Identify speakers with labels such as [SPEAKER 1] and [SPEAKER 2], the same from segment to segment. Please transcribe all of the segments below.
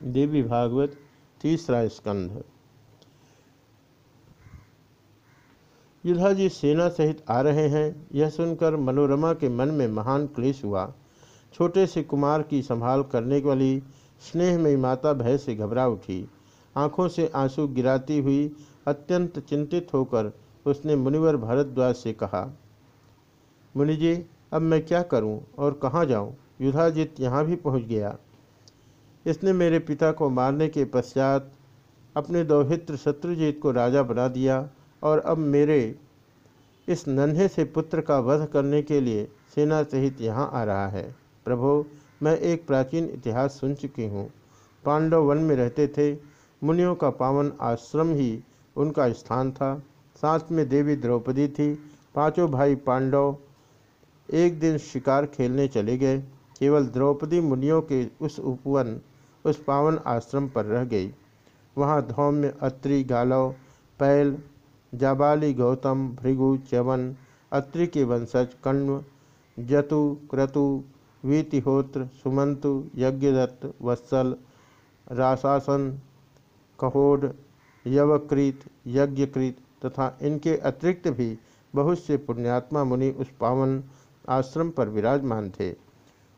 [SPEAKER 1] देवी भागवत तीसरा स्कंध युधाजी सेना सहित आ रहे हैं। यह सुनकर मनोरमा के मन में महान क्लेश हुआ। छोटे से कुमार की संभाल करने वाली स्नेहमयी माता भय से घबरा उठी। आँखों से आँसू गिराती हुई अत्यंत चिंतित होकर उसने मुनिवर भरद्वाज से कहा मुनि जी अब मैं क्या करूँ और कहाँ जाऊँ? युधाजित यहाँ भी पहुँच गया। इसने मेरे पिता को मारने के पश्चात अपने दौहित्र शत्रुजीत को राजा बना दिया और अब मेरे इस नन्हे से पुत्र का वध करने के लिए सेना सहित यहाँ आ रहा है। प्रभो, मैं एक प्राचीन इतिहास सुन चुकी हूँ। पांडव वन में रहते थे। मुनियों का पावन आश्रम ही उनका स्थान था। साथ में देवी द्रौपदी थी। पाँचों भाई पांडव एक दिन शिकार खेलने चले गए। केवल द्रौपदी मुनियों के उस उपवन उस पावन आश्रम पर रह गई। वहाँ धौम्य, अत्रि, गालव, पैल, जाबाली, गौतम, भृगु, च्यवन, अत्रि के वंशज, कण्व, जतु, क्रतु, वीतिहोत्र, सुमंतु, यज्ञदत्त, वत्सल राशासन कहोड यवकृत यज्ञकृत तथा इनके अतिरिक्त भी बहुत से पुण्यात्मा मुनि उस पावन आश्रम पर विराजमान थे।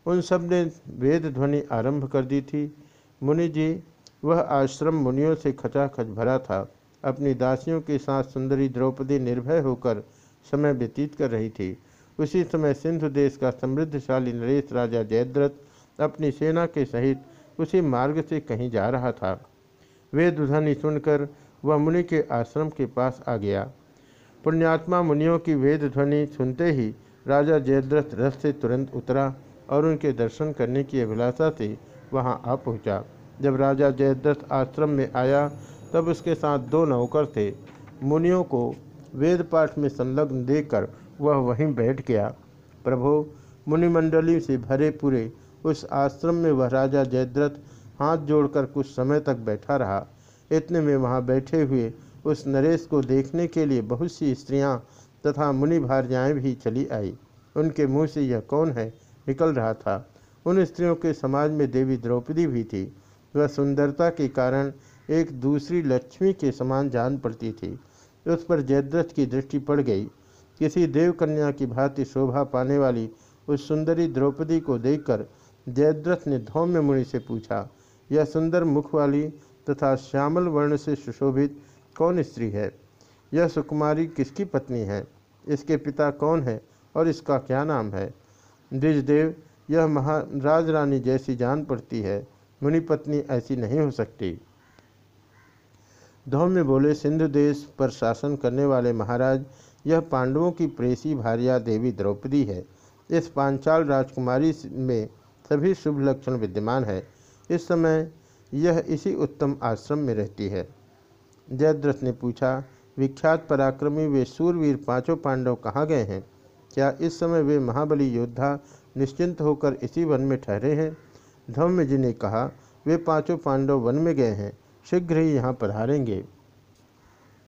[SPEAKER 1] उन सबने वेद ध्वनि आरंभ कर दी थी। मुनि जी, वह आश्रम मुनियों से खचाखच भरा था। अपनी दासियों के साथ सुंदरी द्रौपदी निर्भय होकर समय व्यतीत कर रही थी। उसी समय सिंधु देश का समृद्धशाली नरेश राजा जयद्रथ अपनी सेना के सहित उसी मार्ग से कहीं जा रहा था। वेद ध्वनि सुनकर वह मुनि के आश्रम के पास आ गया। पुण्यात्मा मुनियों की वेद ध्वनि सुनते ही राजा जयद्रथ रथ से तुरंत उतरा और उनके दर्शन करने की अभिलाषा से वहाँ आ पहुँचा। जब राजा जयद्रथ आश्रम में आया, तब उसके साथ दो नौकर थे। मुनियों को वेद पाठ में संलग्न देकर वह वहीं बैठ गया। प्रभो, मुनिमंडली से भरे पूरे उस आश्रम में वह राजा जयद्रथ हाथ जोड़कर कुछ समय तक बैठा रहा। इतने में वहाँ बैठे हुए उस नरेश को देखने के लिए बहुत सी स्त्रियाँ तथा मुनि भार्याएँ भी चली आई। उनके मुँह से यह कौन है? निकल रहा था। उन स्त्रियों के समाज में देवी द्रौपदी भी थी। वह सुंदरता के कारण एक दूसरी लक्ष्मी के समान जान पड़ती थी। उस पर जयद्रथ की दृष्टि पड़ गई। किसी देवकन्या की भांति शोभा पाने वाली उस सुंदरी द्रौपदी को देखकर जयद्रथ ने धौम्य मुनि से पूछा, यह सुंदर मुख वाली तथा श्यामल वर्ण से सुशोभित कौन स्त्री है? यह सुकुमारी किसकी पत्नी है? इसके पिता कौन है और इसका क्या नाम है? द्विजदेव यह महाराज रानी जैसी जान पड़ती है मुनि पत्नी ऐसी नहीं हो सकती। धौम्य बोले, सिंधु देश पर शासन करने वाले महाराज, यह पांडवों की प्रेसी भारिया देवी द्रौपदी है। इस पांचाल राजकुमारी में सभी शुभ लक्षण विद्यमान है। इस समय यह इसी उत्तम आश्रम में रहती है। जयद्रथ ने पूछा, विख्यात पराक्रमी वे सूरवीर पाँचों पांडव कहाँ गए हैं? क्या इस समय वे महाबली योद्धा निश्चिंत होकर इसी वन में ठहरे हैं? धम्म जी ने कहा, वे पाँचों पांडव वन में गए हैं, शीघ्र ही यहाँ पधारेंगे